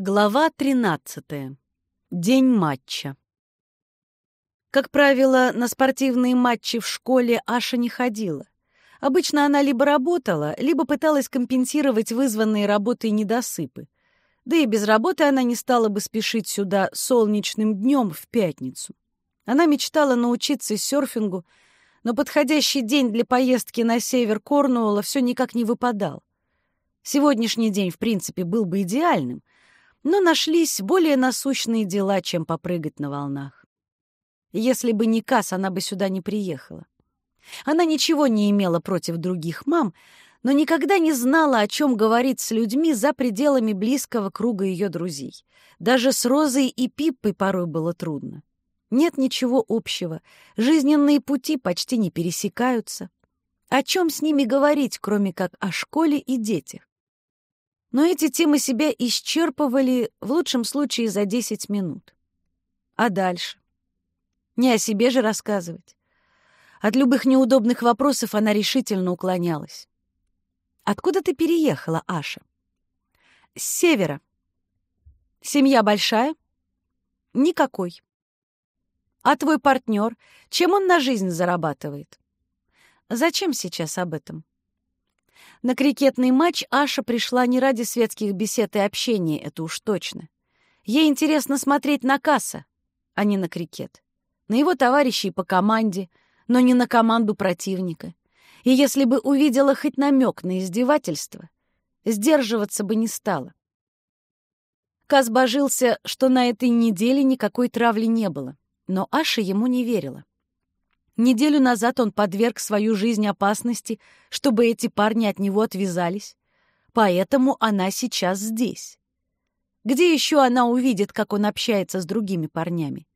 Глава 13. День матча. Как правило, на спортивные матчи в школе Аша не ходила. Обычно она либо работала, либо пыталась компенсировать вызванные работой недосыпы. Да и без работы она не стала бы спешить сюда солнечным днем в пятницу. Она мечтала научиться серфингу, но подходящий день для поездки на север Корнуолла все никак не выпадал. Сегодняшний день, в принципе, был бы идеальным — но нашлись более насущные дела, чем попрыгать на волнах. Если бы не Касс, она бы сюда не приехала. Она ничего не имела против других мам, но никогда не знала, о чем говорить с людьми за пределами близкого круга ее друзей. Даже с Розой и Пиппой порой было трудно. Нет ничего общего, жизненные пути почти не пересекаются. О чем с ними говорить, кроме как о школе и детях? Но эти темы себя исчерпывали в лучшем случае за 10 минут. А дальше? Не о себе же рассказывать. От любых неудобных вопросов она решительно уклонялась. «Откуда ты переехала, Аша?» «С севера». «Семья большая?» «Никакой». «А твой партнер? Чем он на жизнь зарабатывает?» «Зачем сейчас об этом?» На крикетный матч Аша пришла не ради светских бесед и общения, это уж точно. Ей интересно смотреть на Касса, а не на крикет. На его товарищей по команде, но не на команду противника. И если бы увидела хоть намек на издевательство, сдерживаться бы не стала. Кас божился, что на этой неделе никакой травли не было, но Аша ему не верила. Неделю назад он подверг свою жизнь опасности, чтобы эти парни от него отвязались. Поэтому она сейчас здесь. Где еще она увидит, как он общается с другими парнями?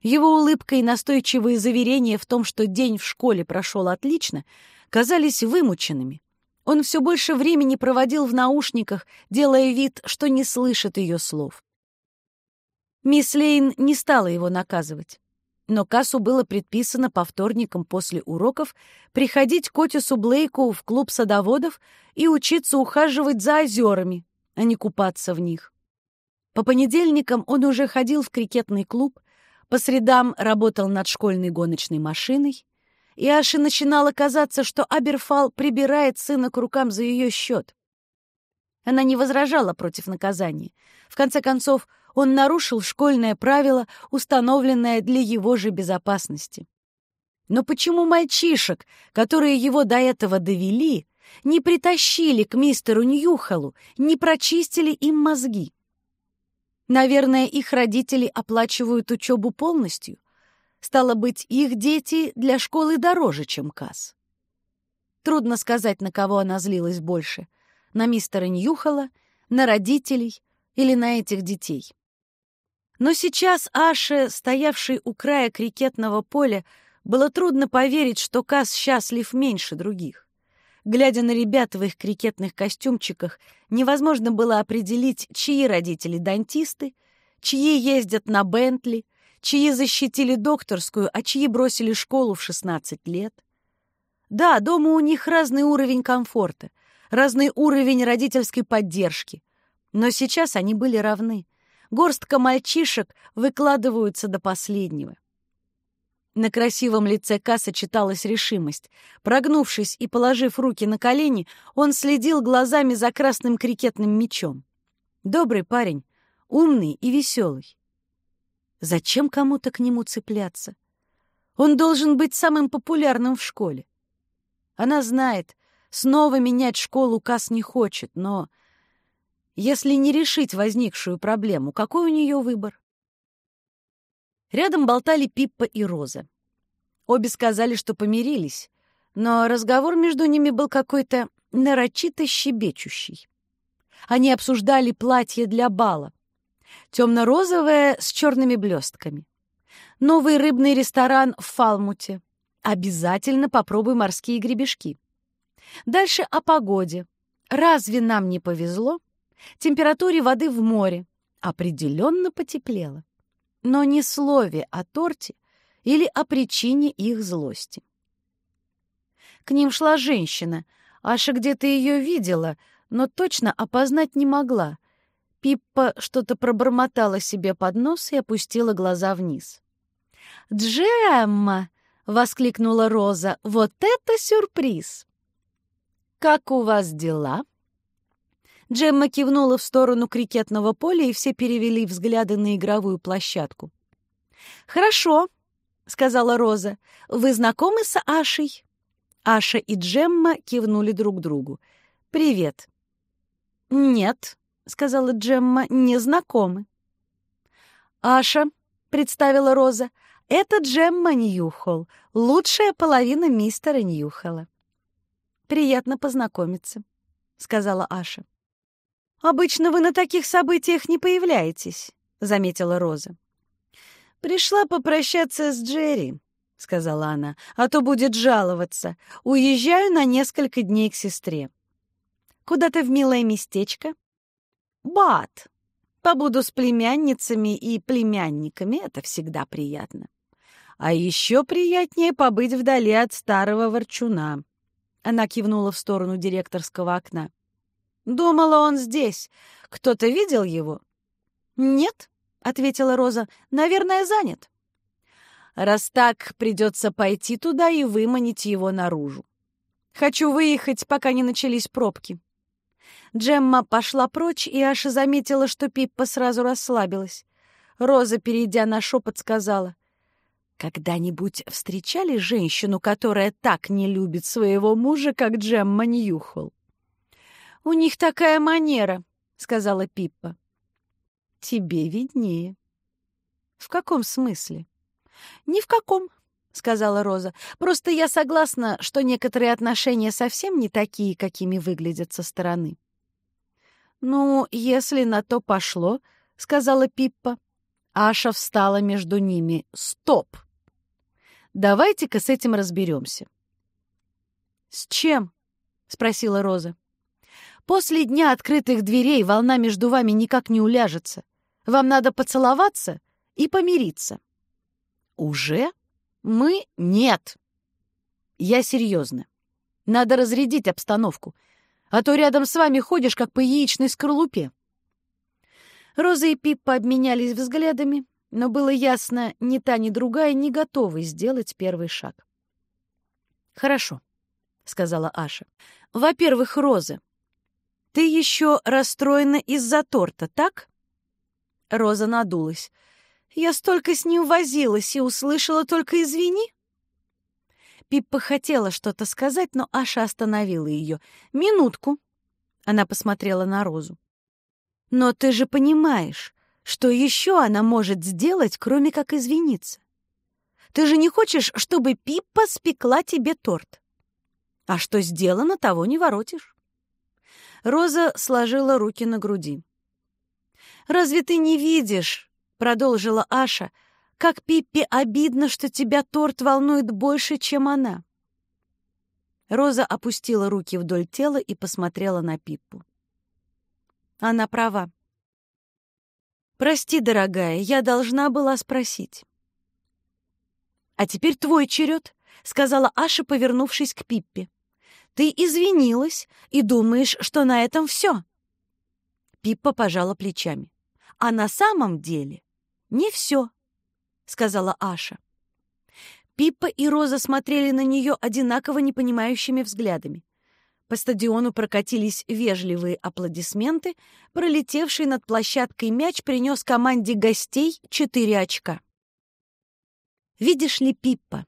Его улыбка и настойчивые заверения в том, что день в школе прошел отлично, казались вымученными. Он все больше времени проводил в наушниках, делая вид, что не слышит ее слов. Мисс Лейн не стала его наказывать но Кассу было предписано по вторникам после уроков приходить к Отису Блейку в клуб садоводов и учиться ухаживать за озерами, а не купаться в них. По понедельникам он уже ходил в крикетный клуб, по средам работал над школьной гоночной машиной, и Аше начинало казаться, что Аберфал прибирает сына к рукам за ее счет. Она не возражала против наказания. В конце концов, он нарушил школьное правило, установленное для его же безопасности. Но почему мальчишек, которые его до этого довели, не притащили к мистеру Ньюхалу, не прочистили им мозги? Наверное, их родители оплачивают учебу полностью. Стало быть, их дети для школы дороже, чем Касс. Трудно сказать, на кого она злилась больше — на мистера Ньюхала, на родителей или на этих детей. Но сейчас Аше, стоявшей у края крикетного поля, было трудно поверить, что Кас счастлив меньше других. Глядя на ребят в их крикетных костюмчиках, невозможно было определить, чьи родители дантисты, чьи ездят на Бентли, чьи защитили докторскую, а чьи бросили школу в 16 лет. Да, дома у них разный уровень комфорта, разный уровень родительской поддержки, но сейчас они были равны горстка мальчишек выкладываются до последнего. На красивом лице Касса читалась решимость. Прогнувшись и положив руки на колени, он следил глазами за красным крикетным мячом. Добрый парень, умный и веселый. Зачем кому-то к нему цепляться? Он должен быть самым популярным в школе. Она знает, снова менять школу Касс не хочет, но если не решить возникшую проблему, какой у нее выбор? Рядом болтали Пиппа и Роза. Обе сказали, что помирились, но разговор между ними был какой-то нарочито щебечущий. Они обсуждали платье для бала. Темно-розовое с черными блестками. Новый рыбный ресторан в Фалмуте. Обязательно попробуй морские гребешки. Дальше о погоде. Разве нам не повезло? Температуре воды в море. Определенно потеплело. Но ни слове о торте или о причине их злости. К ним шла женщина. Аша где-то ее видела, но точно опознать не могла. Пиппа что-то пробормотала себе под нос и опустила глаза вниз. «Джемма!» — воскликнула Роза. «Вот это сюрприз!» «Как у вас дела?» Джемма кивнула в сторону крикетного поля, и все перевели взгляды на игровую площадку. «Хорошо», — сказала Роза. «Вы знакомы с Ашей?» Аша и Джемма кивнули друг другу. «Привет». «Нет», — сказала Джемма, — «не знакомы». «Аша», — представила Роза, — «это Джемма Ньюхолл, лучшая половина мистера Ньюхолла». «Приятно познакомиться», — сказала Аша. «Обычно вы на таких событиях не появляетесь», — заметила Роза. «Пришла попрощаться с Джерри», — сказала она, — «а то будет жаловаться. Уезжаю на несколько дней к сестре». «Куда-то в милое местечко?» «Бат. Побуду с племянницами и племянниками, это всегда приятно. А еще приятнее побыть вдали от старого ворчуна». Она кивнула в сторону директорского окна. «Думала, он здесь. Кто-то видел его?» «Нет», ответила Роза. «Наверное, занят». «Раз так, придется пойти туда и выманить его наружу. Хочу выехать, пока не начались пробки». Джемма пошла прочь, и Аша заметила, что Пиппа сразу расслабилась. Роза, перейдя на шепот, сказала, «Когда-нибудь встречали женщину, которая так не любит своего мужа, как Джемма Ньюхолл?» «У них такая манера», — сказала Пиппа. Тебе виднее. В каком смысле? Ни в каком, сказала Роза. Просто я согласна, что некоторые отношения совсем не такие, какими выглядят со стороны. Ну, если на то пошло, сказала Пиппа. Аша встала между ними. Стоп! Давайте-ка с этим разберемся. С чем? спросила Роза. После дня открытых дверей волна между вами никак не уляжется. Вам надо поцеловаться и помириться. Уже? Мы? Нет. Я серьезно. Надо разрядить обстановку, а то рядом с вами ходишь, как по яичной скорлупе. Роза и Пиппа обменялись взглядами, но было ясно, ни та, ни другая не готовы сделать первый шаг. «Хорошо», — сказала Аша. «Во-первых, Роза, ты еще расстроена из-за торта, так?» Роза надулась. «Я столько с ним возилась и услышала только «извини». Пиппа хотела что-то сказать, но Аша остановила ее. «Минутку». Она посмотрела на Розу. «Но ты же понимаешь, что еще она может сделать, кроме как извиниться? Ты же не хочешь, чтобы Пиппа спекла тебе торт? А что сделано, того не воротишь». Роза сложила руки на груди. Разве ты не видишь, — продолжила Аша, — как Пиппи обидно, что тебя торт волнует больше, чем она? Роза опустила руки вдоль тела и посмотрела на Пиппу. Она права. «Прости, дорогая, я должна была спросить». «А теперь твой черед», — сказала Аша, повернувшись к Пиппе. «Ты извинилась и думаешь, что на этом все». Пиппа пожала плечами. А на самом деле не все, сказала Аша. Пиппа и Роза смотрели на нее одинаково непонимающими взглядами. По стадиону прокатились вежливые аплодисменты. Пролетевший над площадкой мяч принес команде гостей четыре очка. «Видишь ли, Пиппа,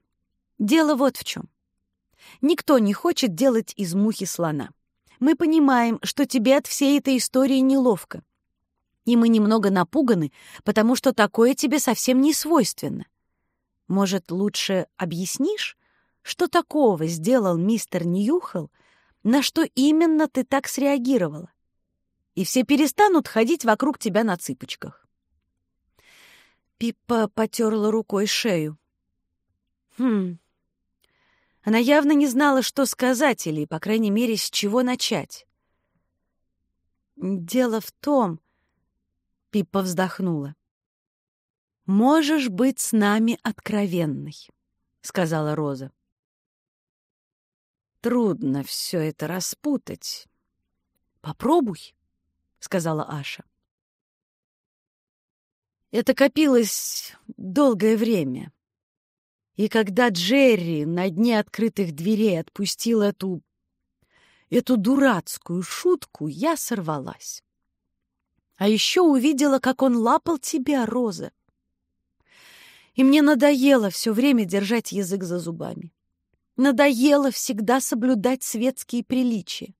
дело вот в чем. Никто не хочет делать из мухи слона. Мы понимаем, что тебе от всей этой истории неловко и мы немного напуганы, потому что такое тебе совсем не свойственно. Может, лучше объяснишь, что такого сделал мистер Ньюхелл, на что именно ты так среагировала? И все перестанут ходить вокруг тебя на цыпочках. Пиппа потерла рукой шею. Хм. Она явно не знала, что сказать или, по крайней мере, с чего начать. Дело в том, Пиппа вздохнула. «Можешь быть с нами откровенной», — сказала Роза. «Трудно все это распутать». «Попробуй», — сказала Аша. Это копилось долгое время. И когда Джерри на дне открытых дверей отпустил эту... эту дурацкую шутку, я сорвалась. А еще увидела, как он лапал тебя, Роза. И мне надоело все время держать язык за зубами. Надоело всегда соблюдать светские приличия.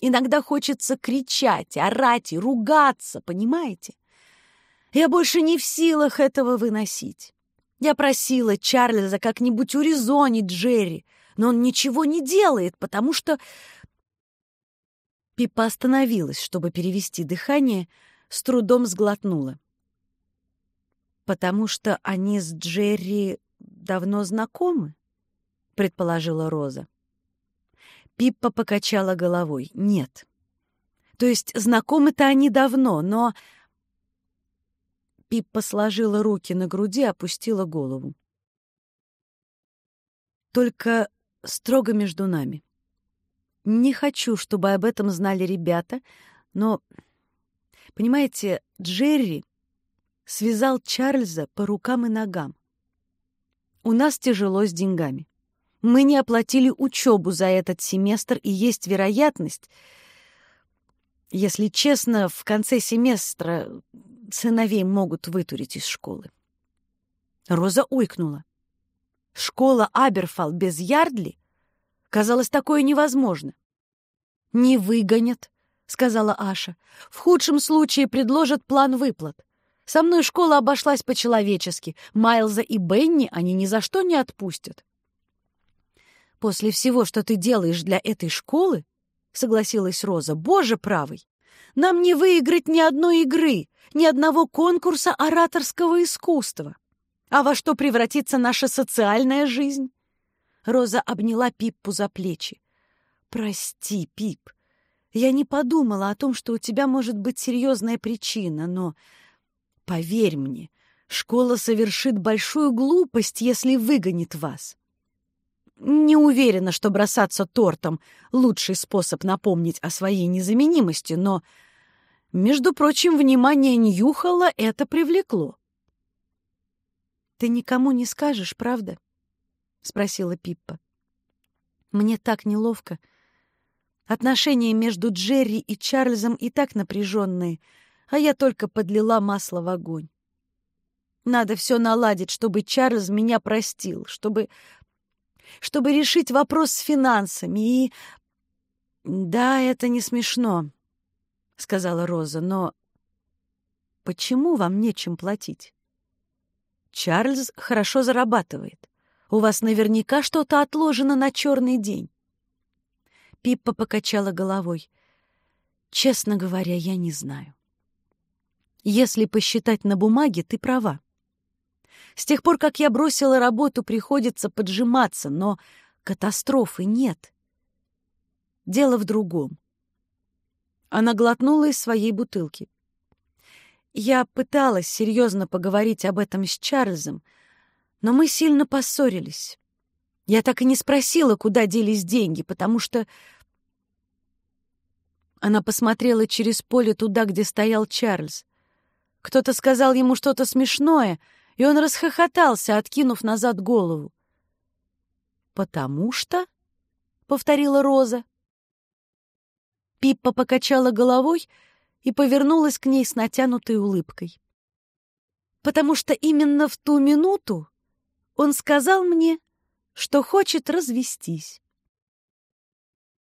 Иногда хочется кричать, орать и ругаться, понимаете? Я больше не в силах этого выносить. Я просила Чарльза как-нибудь урезонить Джерри, но он ничего не делает, потому что... Пипа остановилась, чтобы перевести дыхание, с трудом сглотнула. «Потому что они с Джерри давно знакомы?» — предположила Роза. Пиппа покачала головой. «Нет. То есть знакомы-то они давно, но Пиппа сложила руки на груди, опустила голову. «Только строго между нами. Не хочу, чтобы об этом знали ребята, но, понимаете, Джерри связал Чарльза по рукам и ногам. У нас тяжело с деньгами. Мы не оплатили учебу за этот семестр, и есть вероятность, если честно, в конце семестра сыновей могут вытурить из школы. Роза уйкнула. Школа Аберфал без Ярдли? Казалось, такое невозможно. «Не выгонят», — сказала Аша. «В худшем случае предложат план выплат. Со мной школа обошлась по-человечески. Майлза и Бенни они ни за что не отпустят». «После всего, что ты делаешь для этой школы, — согласилась Роза, — боже правый, нам не выиграть ни одной игры, ни одного конкурса ораторского искусства. А во что превратится наша социальная жизнь? Роза обняла Пиппу за плечи. «Прости, Пип, я не подумала о том, что у тебя может быть серьезная причина, но, поверь мне, школа совершит большую глупость, если выгонит вас. Не уверена, что бросаться тортом — лучший способ напомнить о своей незаменимости, но между прочим, внимание Ньюхола это привлекло. «Ты никому не скажешь, правда?» — спросила Пиппа. «Мне так неловко. Отношения между Джерри и Чарльзом и так напряженные, а я только подлила масло в огонь. Надо все наладить, чтобы Чарльз меня простил, чтобы... чтобы решить вопрос с финансами и... Да, это не смешно. — сказала Роза, — но почему вам нечем платить? Чарльз хорошо зарабатывает. У вас наверняка что-то отложено на черный день. Пиппа покачала головой. Честно говоря, я не знаю. Если посчитать на бумаге, ты права. С тех пор, как я бросила работу, приходится поджиматься, но катастрофы нет. Дело в другом. Она глотнула из своей бутылки. Я пыталась серьезно поговорить об этом с Чарльзом, но мы сильно поссорились. Я так и не спросила, куда делись деньги, потому что... Она посмотрела через поле туда, где стоял Чарльз. Кто-то сказал ему что-то смешное, и он расхохотался, откинув назад голову. «Потому что?» — повторила Роза. Пиппа покачала головой и повернулась к ней с натянутой улыбкой. «Потому что именно в ту минуту он сказал мне, что хочет развестись».